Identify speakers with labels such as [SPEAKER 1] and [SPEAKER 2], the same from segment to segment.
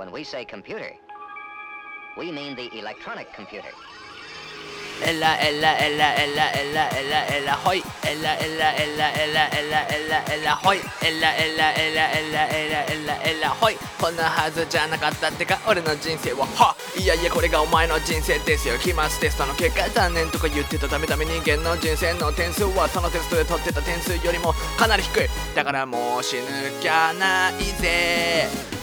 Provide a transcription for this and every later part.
[SPEAKER 1] When we say computer, we mean the electronic computer.
[SPEAKER 2] Ella, ella, ella, ella, ella, ella, ella, hoi. Ella, ella, ella, ella, ella, ella, ella, hoi. Ella, ella, ella, ella, ella, ella, ella, hoi. こんなはずじゃなかったってか俺の人生ははいやいやこれがお前の人生ですよ期末テストの結果残念とか言ってたダメダメ人間の人生の点数はそのテストで取ってた点数よりもかなり低いだからもう死ぬきゃないぜ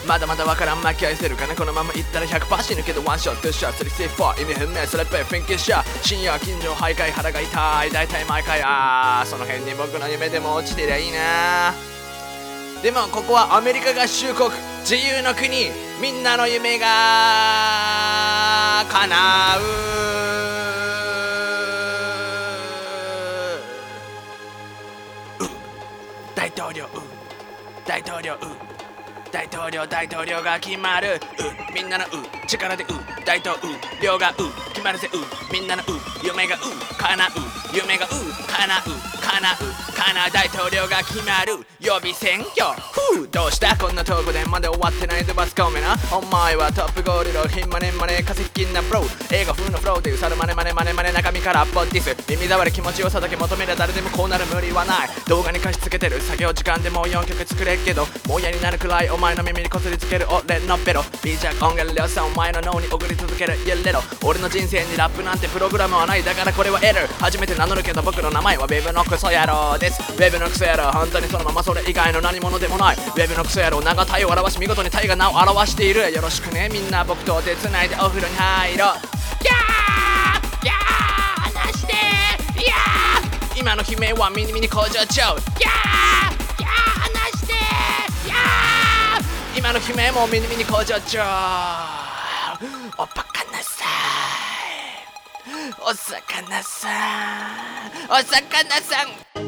[SPEAKER 2] まだまだわからん巻き返せるかな。このままいったら100%死ぬけどワンショットショット3 4意味不明それっぽいフィンキッシャー深夜近所徘徊腹が痛い大体毎回あーその辺に僕の夢でも落ちてりゃいいな。でもここはアメリカ合衆国自由の国みんなの夢が叶う。大統領大統領大統領大統領が決まる。うみんなのう力でう大統領がう決まるぜうみんなのう夢がう叶う。夢がう叶う叶う叶う大統領が決まる。予備選挙。ふう。どうした？こんなとこでまだ終わってないでバスコメな。お前はトップゴールドヒンマネマネ化石金なブロー。映画風のフローでうさるマネマネマネマネ中身からボディス。耳障り気持ちよさだけ求めりゃ誰でもこうなる無理はない。動画に貸し付けてる作業時間でもう4曲作れっけど。もう嫌になるくらいお前の耳にこすりつける俺のベロ。ビージャー音源量産お前の脳に送り続けるイエレロ俺の人生にラップなんてプログラムはない。だからこれはエル初めて名乗るけど僕の名前はウェブのクソ野郎です。ウェブのクソ野郎本当にそのままそれ以外の何者でもない。ウェブのクソ野郎長体を表し見事に体が名を表している。よろしくね。みんな僕と手つないでお風呂に入ろう。やーやー話してやー。今の悲鳴はミニミニ工場長。やーやー話してやー。今の悲鳴もミニミニ工場長。おバカなさいお魚さん。お魚さん。